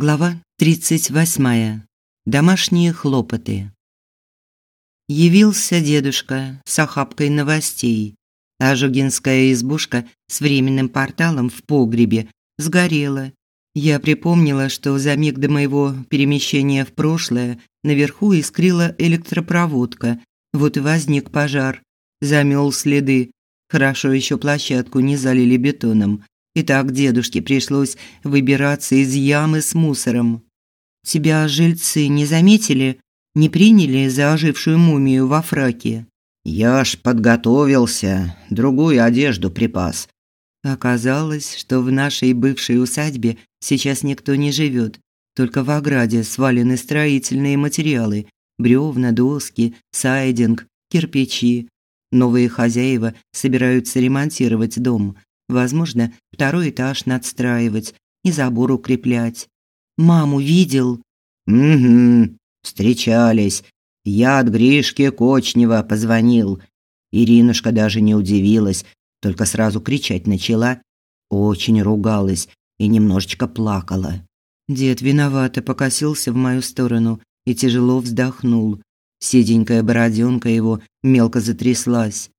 Глава 38. Домашние хлопоты. Явился дедушка с охапкой новостей. Ажугинская избушка с временным порталом в погребе сгорела. Я припомнила, что за миг до моего перемещения в прошлое наверху искрила электропроводка. Вот и возник пожар. Замел следы. Хорошо еще площадку не залили бетоном. И так дедушке пришлось выбираться из ямы с мусором. Тебя жильцы не заметили, не приняли за ожившую мумию во фраке. Я ж подготовился, другую одежду припас. Оказалось, что в нашей бывшей усадьбе сейчас никто не живет, только в ограде свалены строительные материалы: бревна, доски, сайдинг, кирпичи. Новые хозяева собираются ремонтировать дом, Возможно, второй этаж надстраивать и забор укреплять. Маму видел? Угу. Встречались. Я от Гришки Кочнева позвонил. Иринушка даже не удивилась, только сразу кричать начала, очень ругалась и немножечко плакала. Дед виновато покосился в мою сторону и тяжело вздохнул. Седенькая бороденка его мелко затряслась.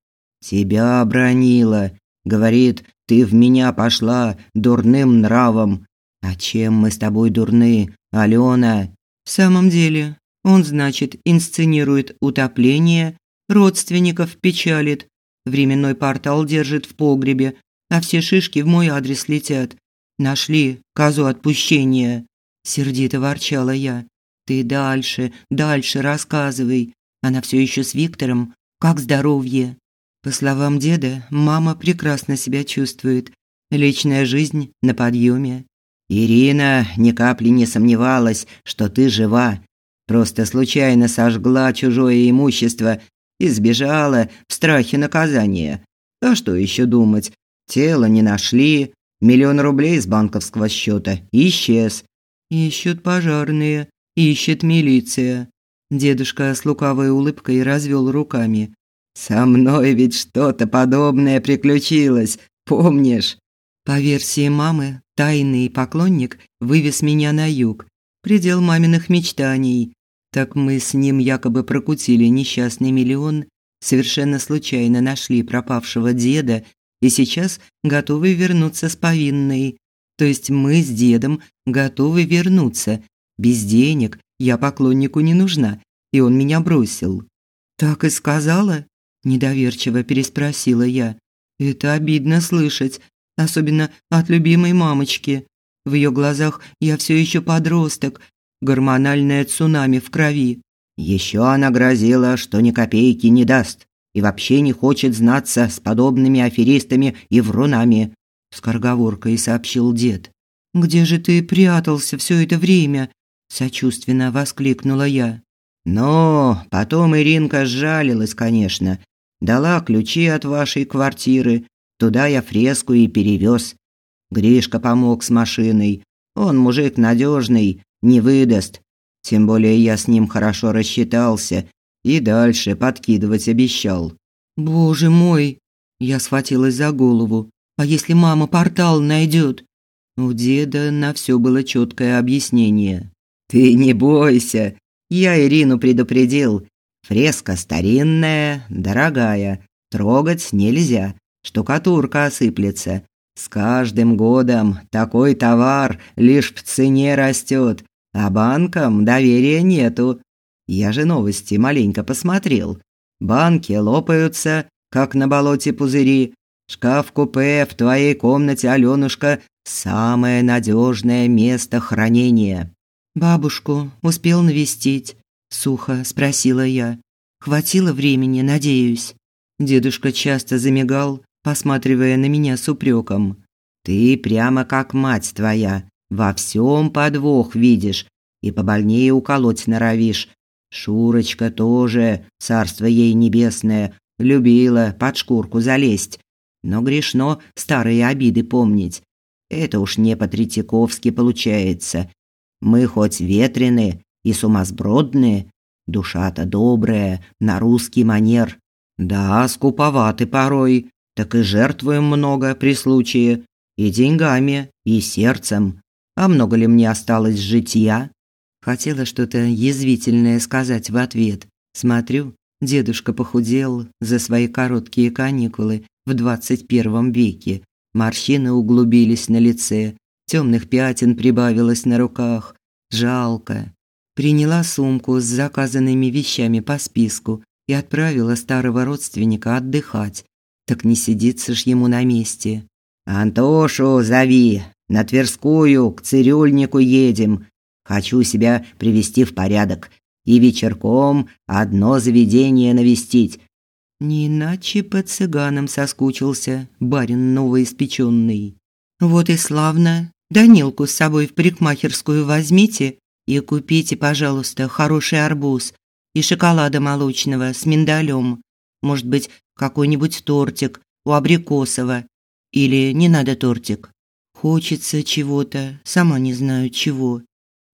Тебя обронила, говорит, ты в меня пошла дурным нравом. А чем мы с тобой дурны, Алена? В самом деле, он, значит, инсценирует утопление, родственников печалит, временной портал держит в погребе, а все шишки в мой адрес летят. Нашли козу отпущения. Сердито ворчала я. Ты дальше, дальше рассказывай. Она все еще с Виктором. Как здоровье? По словам деда, мама прекрасно себя чувствует. Личная жизнь на подъеме. Ирина ни капли не сомневалась, что ты жива. Просто случайно сожгла чужое имущество и сбежала в страхе наказания. А что еще думать? Тело не нашли, миллион рублей с банковского счета исчез. Ищут пожарные, ищет милиция. Дедушка с лукавой улыбкой развел руками. Со мной ведь что-то подобное приключилось, помнишь? По версии мамы, тайный поклонник вывез меня на юг, предел маминых мечтаний. Так мы с ним якобы прокутили несчастный миллион, совершенно случайно нашли пропавшего деда и сейчас готовы вернуться с повинной. То есть мы с дедом готовы вернуться. Без денег я поклоннику не нужна, и он меня бросил. Так и сказала? Недоверчиво переспросила я. Это обидно слышать, особенно от любимой мамочки. В ее глазах я все еще подросток, гормональное цунами в крови. Еще она грозила, что ни копейки не даст и вообще не хочет знаться с подобными аферистами и врунами, с корговоркой сообщил дед. Где же ты прятался все это время? сочувственно воскликнула я. Но потом Иринка сжалилась, конечно, Дала ключи от вашей квартиры. Туда я фреску и перевез. Гришка помог с машиной. Он мужик надежный, не выдаст. Тем более я с ним хорошо рассчитался и дальше подкидывать обещал. Боже мой, я схватилась за голову. А если мама портал найдет? У деда на все было четкое объяснение. Ты не бойся, я Ирину предупредил. Фреска старинная, дорогая, трогать нельзя, штукатурка осыплется. С каждым годом такой товар лишь в цене растет, а банкам доверия нету. Я же новости маленько посмотрел. Банки лопаются, как на болоте пузыри. Шкаф-купе в твоей комнате, Алёнушка, самое надежное место хранения. Бабушку успел навестить сухо спросила я. Хватило времени, надеюсь. Дедушка часто замигал, посматривая на меня с упреком. Ты прямо как мать твоя, во всем подвох видишь и побольнее уколоть норовишь. Шурочка тоже, царство ей небесное, любила под шкурку залезть. Но грешно старые обиды помнить. Это уж не по-третьяковски получается. Мы хоть ветреные, и сумасбродные, душа-то добрая, на русский манер. Да, скуповаты порой, так и жертвуем много при случае, и деньгами, и сердцем. А много ли мне осталось житья? Хотела что-то язвительное сказать в ответ. Смотрю, дедушка похудел за свои короткие каникулы в 21 веке. Морщины углубились на лице, темных пятен прибавилось на руках. Жалко. Приняла сумку с заказанными вещами по списку и отправила старого родственника отдыхать. Так не сидится ж ему на месте. «Антошу зови, на Тверскую, к цирюльнику едем. Хочу себя привести в порядок и вечерком одно заведение навестить. Не иначе по цыганам соскучился барин новоиспеченный. Вот и славно. Данилку с собой в парикмахерскую возьмите и купите, пожалуйста, хороший арбуз и шоколада молочного с миндалем. Может быть, какой-нибудь тортик у Абрикосова. Или не надо тортик. Хочется чего-то, сама не знаю чего.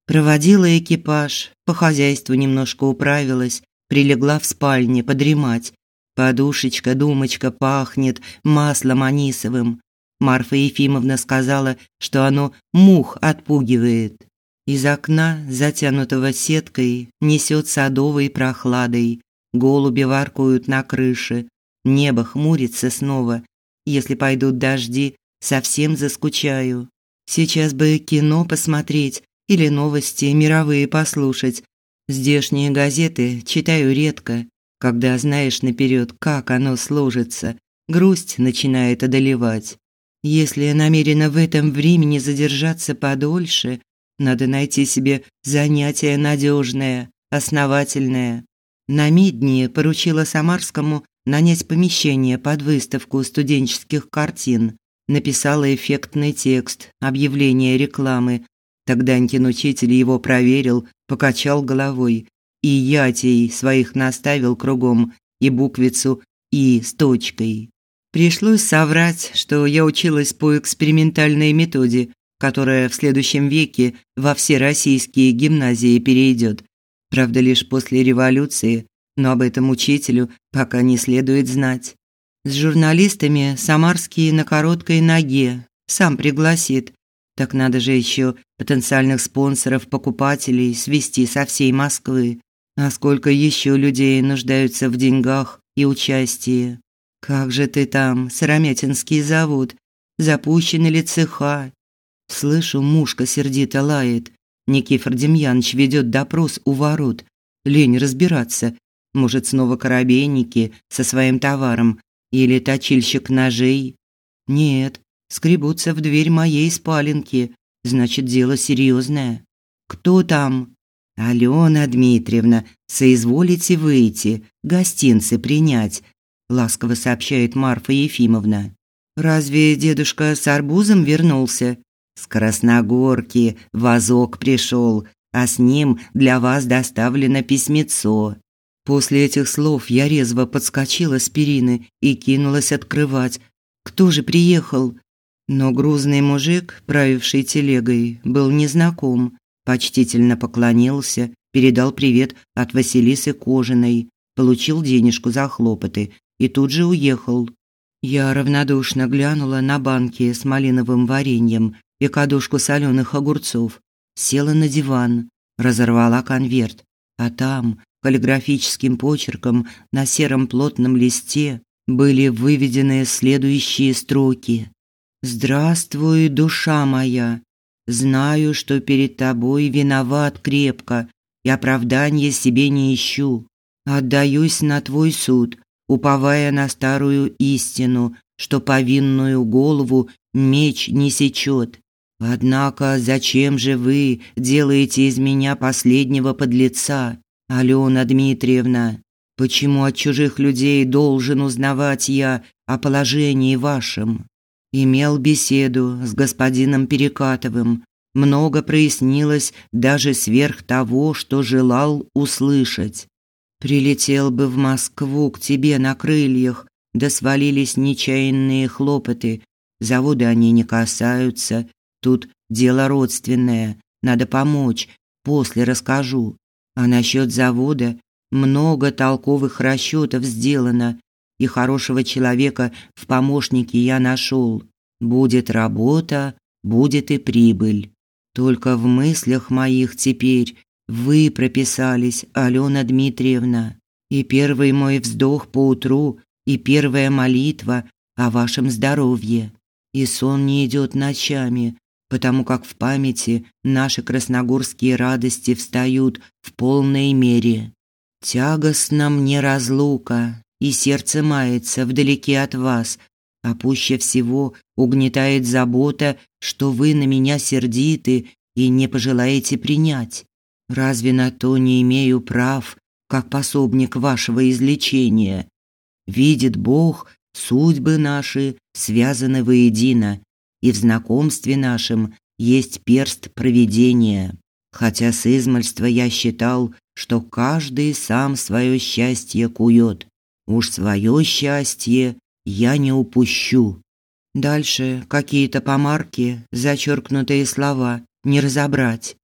Проводила экипаж, по хозяйству немножко управилась, прилегла в спальне подремать. Подушечка, думочка пахнет маслом анисовым. Марфа Ефимовна сказала, что оно мух отпугивает. Из окна, затянутого сеткой, несет садовой прохладой. Голуби воркуют на крыше. Небо хмурится снова. Если пойдут дожди, совсем заскучаю. Сейчас бы кино посмотреть или новости мировые послушать. Здешние газеты читаю редко, когда знаешь наперед, как оно сложится. Грусть начинает одолевать. Если намерена в этом времени задержаться подольше, надо найти себе занятие надежное, основательное. На Мидни поручила Самарскому нанять помещение под выставку студенческих картин. Написала эффектный текст, объявление рекламы, Тогда Анькин учитель его проверил, покачал головой, и ятей своих наставил кругом, и буквицу «и» с точкой. Пришлось соврать, что я училась по экспериментальной методе, которая в следующем веке во все российские гимназии перейдет. Правда, лишь после революции, но об этом учителю пока не следует знать. С журналистами Самарский на короткой ноге, сам пригласит, так надо же еще потенциальных спонсоров, покупателей свести со всей Москвы. А сколько еще людей нуждаются в деньгах и участии? Как же ты там, Сыромятинский завод? Запущены ли цеха? Слышу, мушка сердито лает. Никифор Демьянович ведет допрос у ворот. Лень разбираться. Может, снова коробейники со своим товаром или точильщик ножей? Нет, скребутся в дверь моей спаленки. Значит, дело серьезное. Кто там? Алена Дмитриевна, соизволите выйти, гостинцы принять, ласково сообщает Марфа Ефимовна. Разве дедушка с арбузом вернулся? С Красногорки вазок пришел, а с ним для вас доставлено письмецо. После этих слов я резво подскочила с перины и кинулась открывать. Кто же приехал? Но грузный мужик, правивший телегой, был незнаком, почтительно поклонился, передал привет от Василисы Кожиной, получил денежку за хлопоты и тут же уехал. Я равнодушно глянула на банки с малиновым вареньем и кадушку соленых огурцов, села на диван, разорвала конверт, а там каллиграфическим почерком на сером плотном листе были выведены следующие строки: Здравствуй, душа моя. Знаю, что перед тобой виноват крепко, и оправдания себе не ищу. Отдаюсь на твой суд, уповая на старую истину, что повинную голову меч не сечет. Однако зачем же вы делаете из меня последнего подлеца, Алена Дмитриевна? Почему от чужих людей должен узнавать я о положении вашем? Имел беседу с господином Перекатовым. Много прояснилось даже сверх того, что желал услышать. Прилетел бы в Москву к тебе на крыльях, да свалились нечаянные хлопоты. Заводы они не касаются. Тут дело родственное, надо помочь, после расскажу. А насчет завода много толковых расчетов сделано, и хорошего человека в помощнике я нашел. Будет работа, будет и прибыль. Только в мыслях моих теперь вы прописались, Алена Дмитриевна. И первый мой вздох по утру, и первая молитва о вашем здоровье. И сон не идет ночами, потому как в памяти наши красногорские радости встают в полной мере. Тягостна мне разлука, и сердце мается вдалеке от вас, а пуще всего угнетает забота, что вы на меня сердиты и не пожелаете принять. Разве на то не имею прав, как пособник вашего излечения? Видит Бог, судьбы наши связаны воедино, и в знакомстве нашем есть перст провидения. Хотя с измальства я считал, что каждый сам свое счастье кует. Уж свое счастье я не упущу. Дальше какие-то помарки, зачеркнутые слова, не разобрать.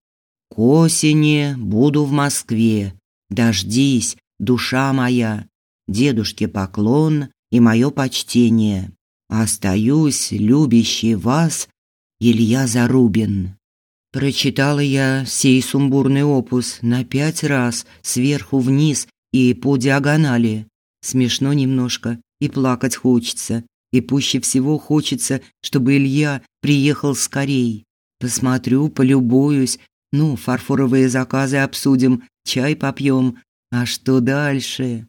К осени буду в Москве. Дождись, душа моя. Дедушке поклон и мое почтение. Остаюсь, любящий вас, Илья Зарубин. Прочитала я сей сумбурный опус на пять раз, сверху вниз и по диагонали. Смешно немножко, и плакать хочется. И пуще всего хочется, чтобы Илья приехал скорей. Посмотрю, полюбуюсь, ну, фарфоровые заказы обсудим, чай попьем. А что дальше?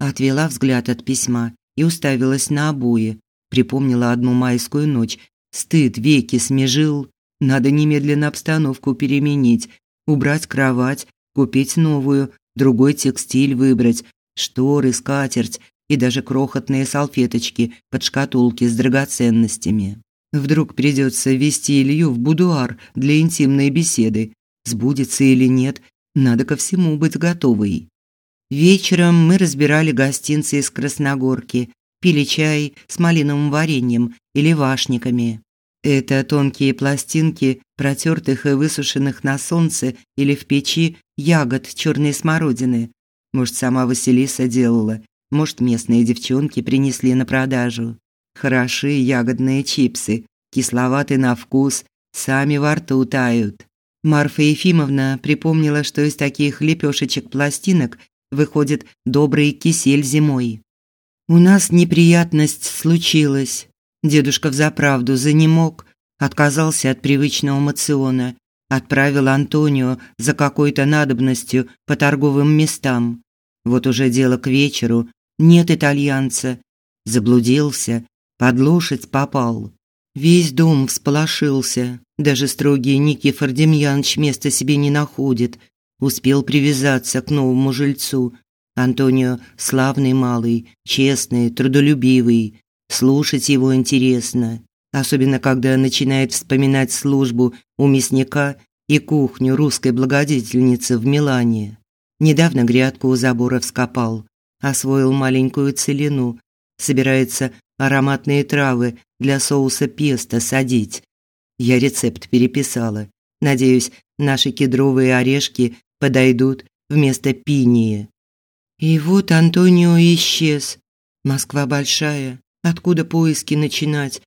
Отвела взгляд от письма и уставилась на обои. Припомнила одну майскую ночь. Стыд веки смежил. Надо немедленно обстановку переменить, убрать кровать, купить новую, другой текстиль выбрать, шторы, скатерть и даже крохотные салфеточки под шкатулки с драгоценностями. Вдруг придется вести Илью в будуар для интимной беседы. Сбудется или нет, надо ко всему быть готовой. Вечером мы разбирали гостинцы из Красногорки, пили чай с малиновым вареньем или вашниками. Это тонкие пластинки протертых и высушенных на солнце или в печи ягод черной смородины. Может, сама Василиса делала, может, местные девчонки принесли на продажу. Хороши ягодные чипсы, кисловаты на вкус, сами во рту тают. Марфа Ефимовна припомнила, что из таких лепешечек-пластинок выходит добрый кисель зимой. У нас неприятность случилась. Дедушка взаправду занемог, отказался от привычного мациона, отправил Антонио за какой-то надобностью по торговым местам. Вот уже дело к вечеру, нет итальянца. Заблудился, под лошадь попал. Весь дом всполошился, даже строгий Никифор Демьянович места себе не находит. Успел привязаться к новому жильцу. Антонио славный малый, честный, трудолюбивый. Слушать его интересно, особенно когда начинает вспоминать службу у мясника и кухню русской благодетельницы в Милане. Недавно грядку у забора вскопал, освоил маленькую целину, собирается ароматные травы для соуса песто садить. Я рецепт переписала. Надеюсь, наши кедровые орешки подойдут вместо пинии. И вот Антонио исчез. Москва большая, Откуда поиски начинать?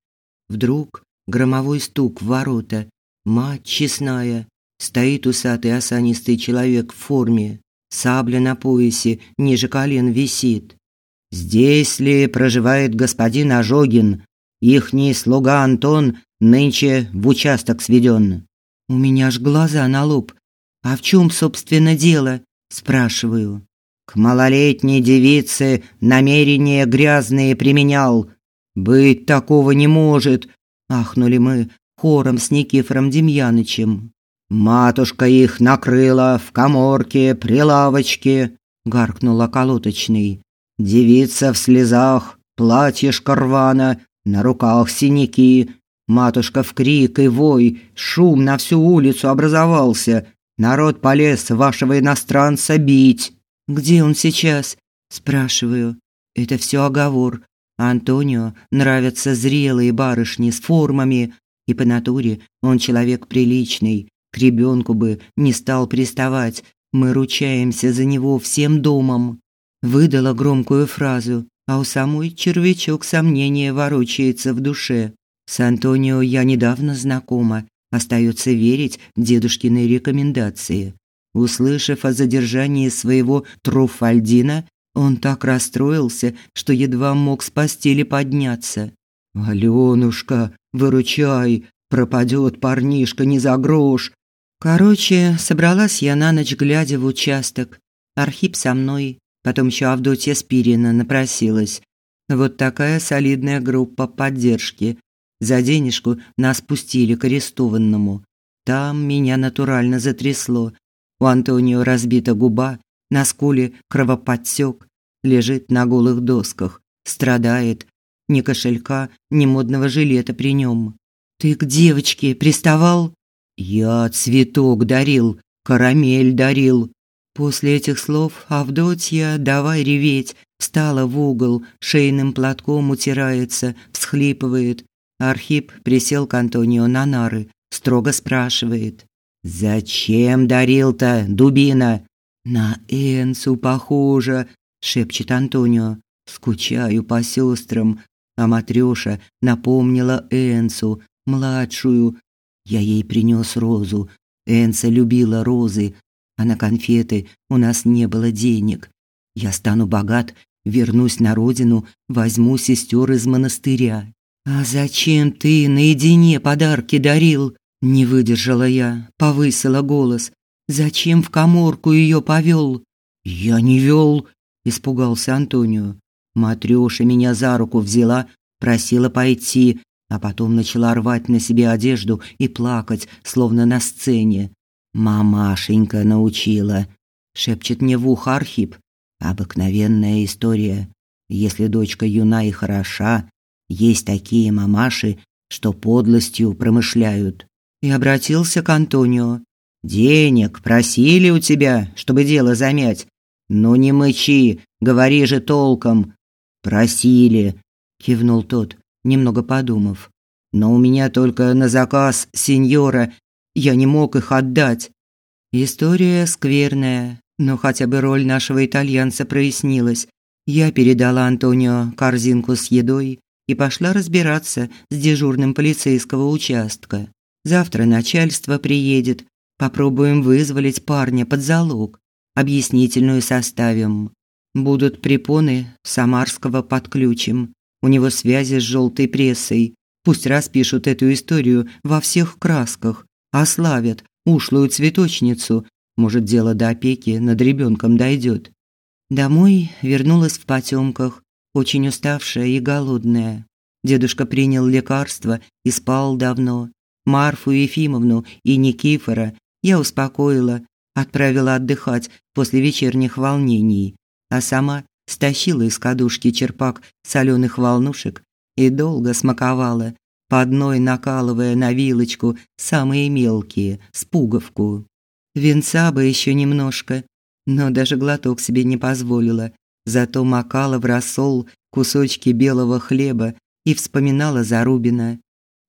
Вдруг громовой стук в ворота. Мать честная. Стоит усатый осанистый человек в форме. Сабля на поясе, ниже колен висит. Здесь ли проживает господин Ожогин? Ихний слуга Антон нынче в участок сведен. У меня ж глаза на лоб. А в чем, собственно, дело? спрашиваю. К малолетней девице намерения грязные применял. Быть такого не может, ахнули мы хором с Никифором Демьянычем. Матушка их накрыла в каморке при лавочке, гаркнула колоточный. Девица в слезах, платьишко рвано, на руках синяки. Матушка в крик и вой, шум на всю улицу образовался. Народ полез вашего иностранца бить. Где он сейчас? спрашиваю. Это все оговор. Антонио нравятся зрелые барышни с формами, и по натуре он человек приличный. К ребенку бы не стал приставать. Мы ручаемся за него всем домом. Выдала громкую фразу, а у самой червячок сомнения ворочается в душе. С Антонио я недавно знакома, Остается верить дедушкиной рекомендации. Услышав о задержании своего Труфальдина, он так расстроился, что едва мог с постели подняться. «Алёнушка, выручай, пропадет парнишка не за грош!» Короче, собралась я на ночь, глядя в участок. Архип со мной, потом еще Авдотья Спирина напросилась. Вот такая солидная группа поддержки. За денежку нас пустили к арестованному. Там меня натурально затрясло. У Антонио разбита губа, на скуле кровоподтек, лежит на голых досках, страдает. Ни кошелька, ни модного жилета при нем. «Ты к девочке приставал?» «Я цветок дарил, карамель дарил». После этих слов Авдотья, давай реветь, встала в угол, шейным платком утирается, всхлипывает. Архип присел к Антонио на нары, строго спрашивает: "Зачем дарил-то, дубина?" "На Энсу похоже", шепчет Антонио. "Скучаю по сестрам, а Матрёша напомнила Энсу, младшую. Я ей принёс розу. Энса любила розы, а на конфеты у нас не было денег. Я стану богат, вернусь на родину, возьму сестер из монастыря. А зачем ты наедине подарки дарил? Не выдержала я, повысила голос. Зачем в каморку ее повел? Я не вел, испугался Антонио. Матрёша меня за руку взяла, просила пойти, а потом начала рвать на себе одежду и плакать, словно на сцене. Мамашенька научила, шепчет мне в ухо Архип. Обыкновенная история. Если дочка юна и хороша, есть такие мамаши, что подлостью промышляют. И обратился к Антонио. Денег просили у тебя, чтобы дело замять. Ну не мычи, говори же толком. Просили, кивнул тот, немного подумав. Но у меня только на заказ сеньора я не мог их отдать. История скверная, но хотя бы роль нашего итальянца прояснилась. Я передала Антонио корзинку с едой и пошла разбираться с дежурным полицейского участка. Завтра начальство приедет. Попробуем вызволить парня под залог. Объяснительную составим. Будут препоны Самарского подключим. У него связи с желтой прессой. Пусть распишут эту историю во всех красках ославят ушлую цветочницу. Может, дело до опеки над ребенком дойдет. Домой вернулась в потемках, очень уставшая и голодная. Дедушка принял лекарство и спал давно. Марфу Ефимовну и Никифора я успокоила, отправила отдыхать после вечерних волнений, а сама стащила из кадушки черпак соленых волнушек и долго смаковала, по одной накалывая на вилочку самые мелкие, с пуговку. Венца бы еще немножко, но даже глоток себе не позволила, зато макала в рассол кусочки белого хлеба и вспоминала Зарубина.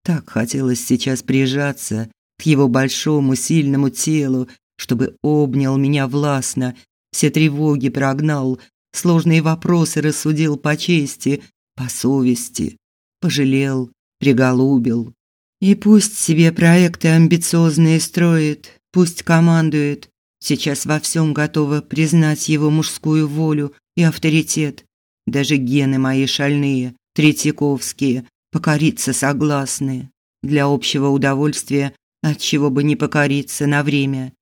Так хотелось сейчас прижаться к его большому сильному телу, чтобы обнял меня властно, все тревоги прогнал, сложные вопросы рассудил по чести, по совести, пожалел, приголубил. И пусть себе проекты амбициозные строит, пусть командует. Сейчас во всем готова признать его мужскую волю и авторитет. Даже гены мои шальные, третьяковские, покориться согласны. Для общего удовольствия, от чего бы не покориться на время.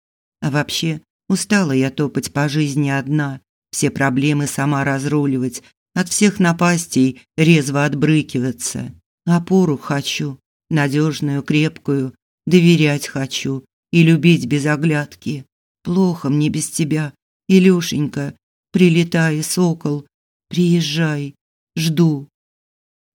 А вообще, устала я топать по жизни одна, все проблемы сама разруливать, от всех напастей резво отбрыкиваться. Опору хочу, надежную, крепкую, доверять хочу и любить без оглядки. Плохо мне без тебя, Илюшенька. Прилетай, сокол, приезжай, жду.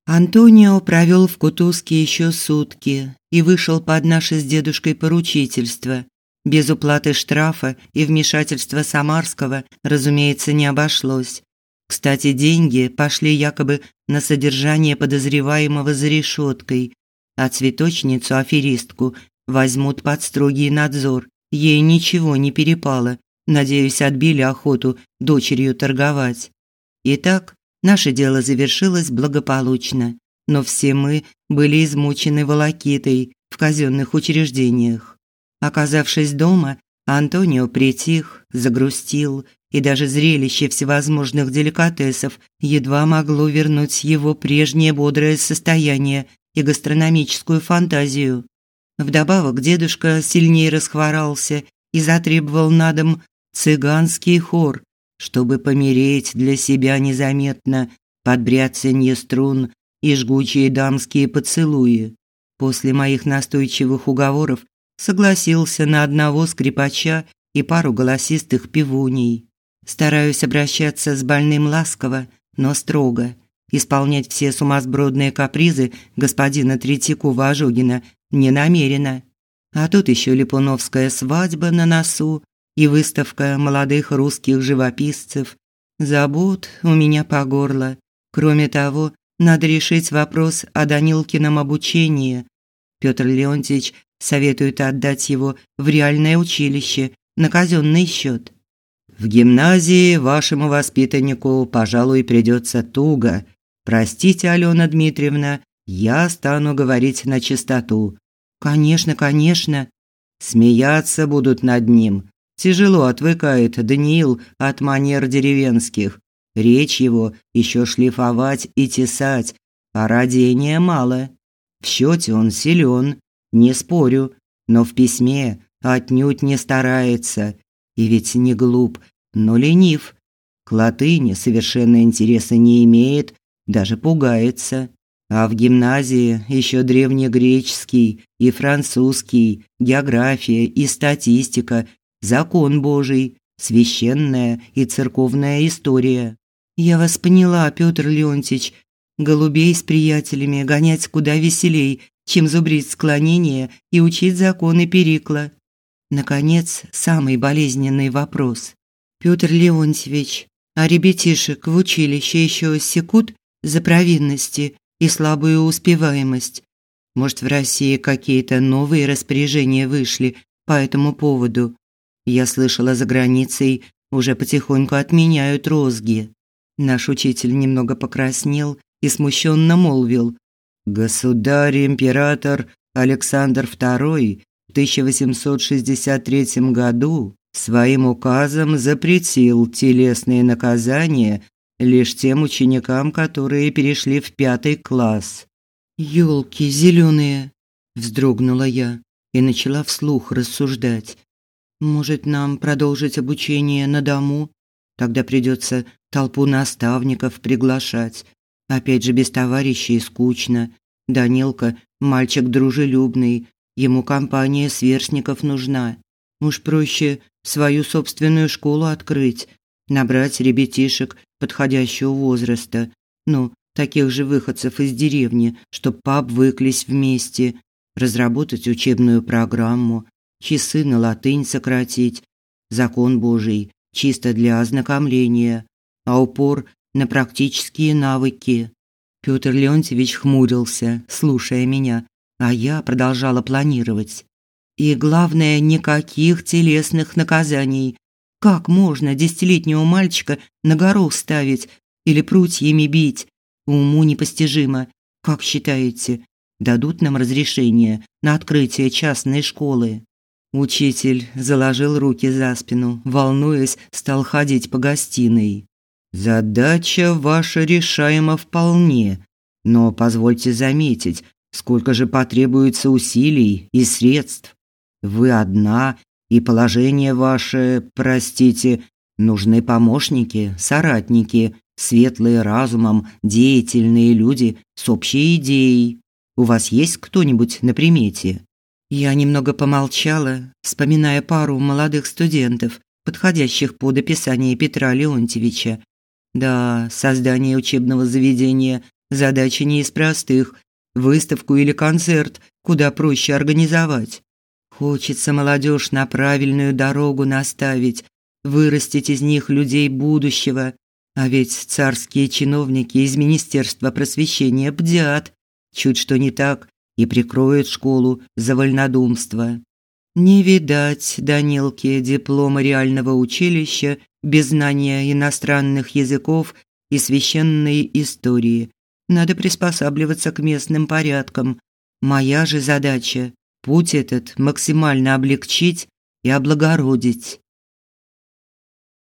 Антонио провел в Кутузке еще сутки и вышел под наше с дедушкой поручительство. Без уплаты штрафа и вмешательства Самарского, разумеется, не обошлось. Кстати, деньги пошли якобы на содержание подозреваемого за решеткой, а цветочницу-аферистку возьмут под строгий надзор. Ей ничего не перепало. Надеюсь, отбили охоту дочерью торговать. Итак, наше дело завершилось благополучно, но все мы были измучены волокитой, в казенных учреждениях. Оказавшись дома, Антонио притих, загрустил, и даже зрелище всевозможных деликатесов едва могло вернуть его прежнее бодрое состояние и гастрономическую фантазию. Вдобавок дедушка сильнее расхворался и затребовал на дом цыганский хор, чтобы помереть для себя незаметно под бряцанье струн и жгучие дамские поцелуи. После моих настойчивых уговоров согласился на одного скрипача и пару голосистых певуней. Стараюсь обращаться с больным ласково, но строго. Исполнять все сумасбродные капризы господина Третьякова-Ожогина не намерена. А тут еще Липуновская свадьба на носу и выставка молодых русских живописцев. Забот у меня по горло. Кроме того, надо решить вопрос о Данилкином обучении. Петр Леонтьевич советует отдать его в реальное училище на казенный счет. В гимназии вашему воспитаннику, пожалуй, придется туго. Простите, Алена Дмитриевна, я стану говорить на чистоту. Конечно, конечно. Смеяться будут над ним. Тяжело отвыкает Даниил от манер деревенских. Речь его еще шлифовать и тесать, а родения мало. В счете он силен, не спорю, но в письме отнюдь не старается. И ведь не глуп, но ленив. К латыни совершенно интереса не имеет, даже пугается. А в гимназии еще древнегреческий и французский, география и статистика, закон Божий, священная и церковная история. Я вас поняла, Петр Леонтьевич. Голубей с приятелями гонять куда веселей, чем зубрить склонения и учить законы Перикла. Наконец, самый болезненный вопрос. Петр Леонтьевич, а ребятишек в училище еще секут за провинности и слабую успеваемость. Может, в России какие-то новые распоряжения вышли по этому поводу. Я слышала за границей уже потихоньку отменяют розги. Наш учитель немного покраснел и смущенно молвил: "Государь-император Александр II в 1863 году своим указом запретил телесные наказания лишь тем ученикам, которые перешли в пятый класс". "Ёлки зеленые", вздрогнула я и начала вслух рассуждать. Может, нам продолжить обучение на дому? Тогда придется толпу наставников приглашать. Опять же без товарищей скучно. Данилка мальчик дружелюбный, ему компания сверстников нужна. Уж проще свою собственную школу открыть, набрать ребятишек подходящего возраста, ну, таких же выходцев из деревни, чтоб пообвыклись вместе, разработать учебную программу, часы на латынь сократить, закон Божий чисто для ознакомления, а упор на практические навыки. Петр Леонтьевич хмурился, слушая меня, а я продолжала планировать. И главное, никаких телесных наказаний. Как можно десятилетнего мальчика на гору ставить или прутьями бить? Уму непостижимо. Как считаете, дадут нам разрешение на открытие частной школы? Учитель заложил руки за спину, волнуясь, стал ходить по гостиной. Задача ваша решаема вполне, но позвольте заметить, сколько же потребуется усилий и средств. Вы одна, и положение ваше, простите, нужны помощники, соратники, светлые разумом, деятельные люди с общей идеей. У вас есть кто-нибудь на примете? Я немного помолчала, вспоминая пару молодых студентов, подходящих под описание Петра Леонтьевича. Да, создание учебного заведения задача не из простых. Выставку или концерт куда проще организовать. Хочется молодежь на правильную дорогу наставить, вырастить из них людей будущего. А ведь царские чиновники из Министерства просвещения бдят. Чуть что не так, и прикроет школу за вольнодумство. Не видать Данилке диплома реального училища без знания иностранных языков и священной истории. Надо приспосабливаться к местным порядкам. Моя же задача путь этот максимально облегчить и облагородить.